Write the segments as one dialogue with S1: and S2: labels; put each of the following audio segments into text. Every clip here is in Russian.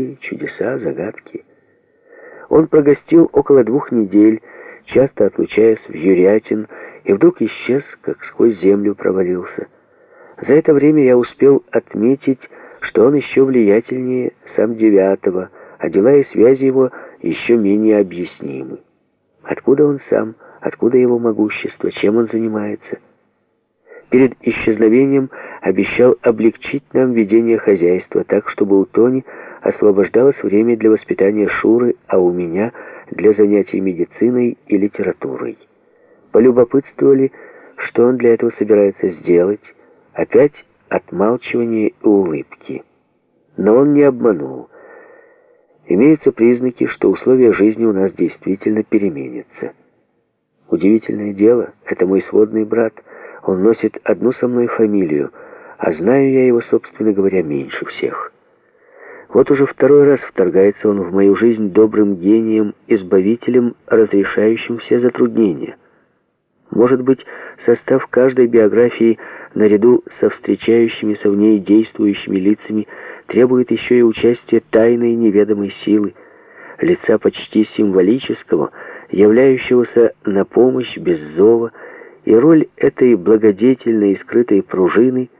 S1: улыбки, чудеса, загадки. Он прогостил около двух недель, часто отлучаясь в Юрятин, и вдруг исчез, как сквозь землю провалился. За это время я успел отметить, что он еще влиятельнее сам девятого, а дела и связи его еще менее объяснимы. Откуда он сам, откуда его могущество, чем он занимается? Перед исчезновением обещал облегчить нам ведение хозяйства так, чтобы у Тони освобождалось время для воспитания Шуры, а у меня для занятий медициной и литературой. Полюбопытствовали, что он для этого собирается сделать, опять отмалчивание и улыбки. Но он не обманул. Имеются признаки, что условия жизни у нас действительно переменятся. Удивительное дело, это мой сводный брат, он носит одну со мной фамилию, а знаю я его, собственно говоря, меньше всех. Вот уже второй раз вторгается он в мою жизнь добрым гением, избавителем, разрешающим все затруднения. Может быть, состав каждой биографии, наряду со встречающимися в ней действующими лицами, требует еще и участия тайной неведомой силы, лица почти символического, являющегося на помощь без зова, и роль этой благодетельной и скрытой пружины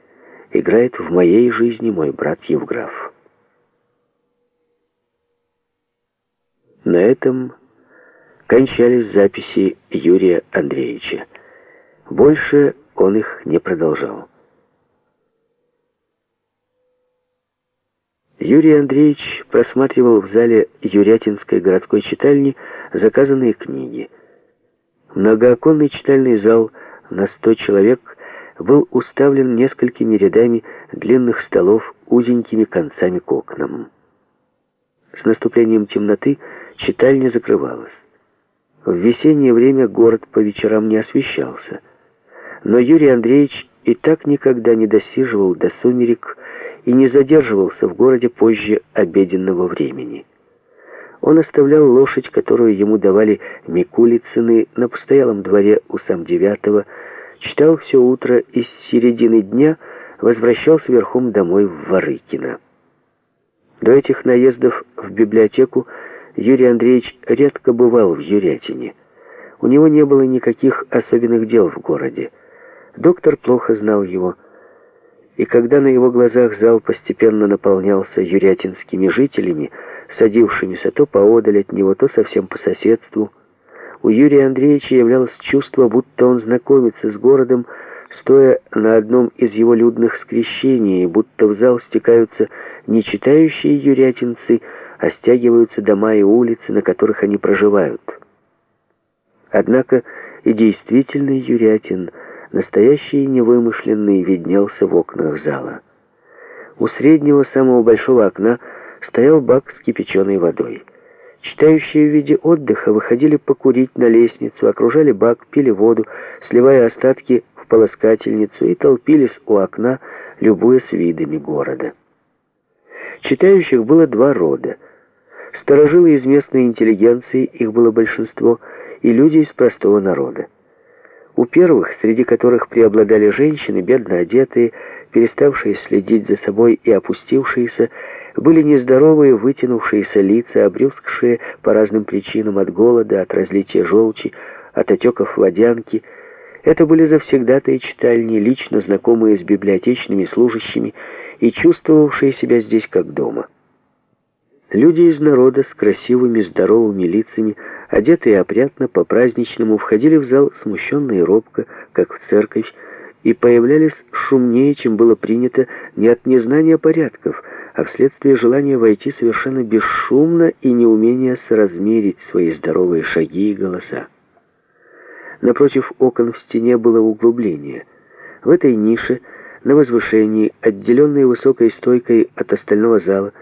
S1: играет в моей жизни мой брат Евграф. На этом кончались записи Юрия Андреевича. Больше он их не продолжал. Юрий Андреевич просматривал в зале Юрятинской городской читальни заказанные книги. Многооконный читальный зал на сто человек был уставлен несколькими рядами длинных столов узенькими концами к окнам. С наступлением темноты читальня закрывалась. В весеннее время город по вечерам не освещался. Но Юрий Андреевич и так никогда не досиживал до сумерек и не задерживался в городе позже обеденного времени. Он оставлял лошадь, которую ему давали Микулицыны на постоялом дворе у сам девятого, читал все утро и с середины дня возвращался верхом домой в Ворыкино. До этих наездов в библиотеку Юрий Андреевич редко бывал в Юрятине. У него не было никаких особенных дел в городе. Доктор плохо знал его. И когда на его глазах зал постепенно наполнялся юрятинскими жителями, садившимися то поодаль от него, то совсем по соседству, у Юрия Андреевича являлось чувство, будто он знакомится с городом, стоя на одном из его людных скрещений, будто в зал стекаются не читающие юрятинцы, а стягиваются дома и улицы, на которых они проживают. Однако и действительный юрятин, настоящий и невымышленный, виднелся в окнах зала. У среднего самого большого окна стоял бак с кипяченой водой. Читающие в виде отдыха выходили покурить на лестницу, окружали бак, пили воду, сливая остатки в полоскательницу и толпились у окна, любуясь видами города. Читающих было два рода. Старожилы из местной интеллигенции, их было большинство, и люди из простого народа. У первых, среди которых преобладали женщины, бедно одетые, переставшие следить за собой и опустившиеся, были нездоровые, вытянувшиеся лица, обрюзгшие по разным причинам от голода, от разлития желчи, от отеков водянки. Это были завсегдатые читальни, лично знакомые с библиотечными служащими и чувствовавшие себя здесь как дома. Люди из народа с красивыми здоровыми лицами, одетые опрятно, по-праздничному, входили в зал смущенно и робко, как в церковь, и появлялись шумнее, чем было принято, не от незнания порядков, а вследствие желания войти совершенно бесшумно и неумения соразмерить свои здоровые шаги и голоса. Напротив окон в стене было углубление. В этой нише, на возвышении, отделенной высокой стойкой от остального зала,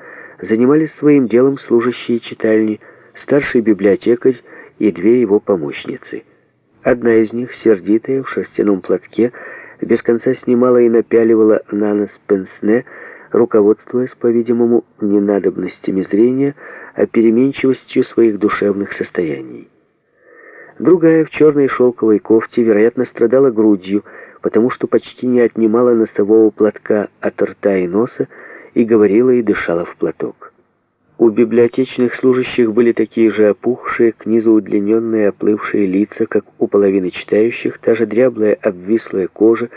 S1: занимались своим делом служащие читальни, старший библиотекарь и две его помощницы. Одна из них, сердитая, в шерстяном платке, без конца снимала и напяливала на нос пенсне, руководствуясь, по-видимому, не надобностями зрения, а переменчивостью своих душевных состояний. Другая в черной шелковой кофте, вероятно, страдала грудью, потому что почти не отнимала носового платка от рта и носа и говорила и дышала в платок. У библиотечных служащих были такие же опухшие, к низу удлиненные, оплывшие лица, как у половины читающих, та же дряблая обвислая кожа,